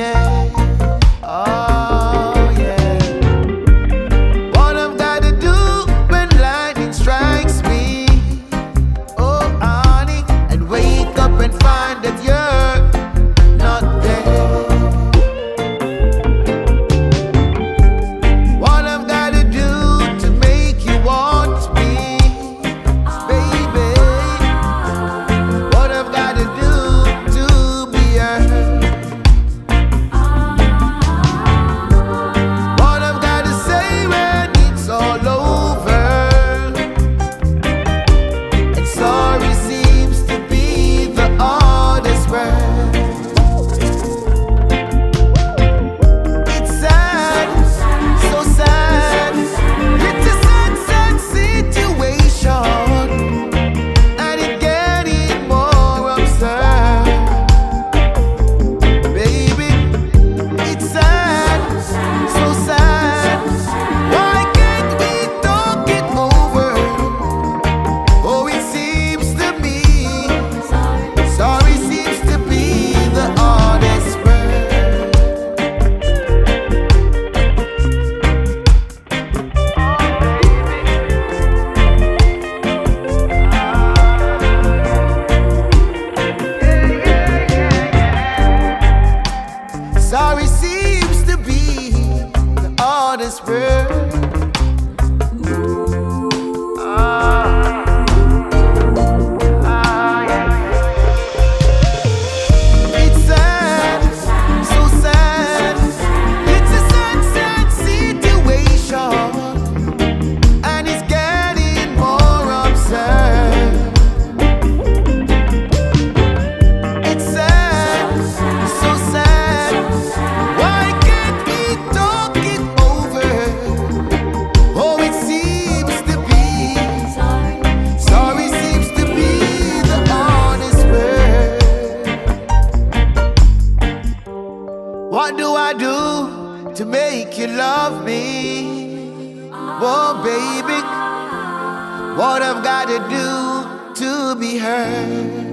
quer this way. What do I do to make you love me? Oh, baby, what I've got to do to be heard?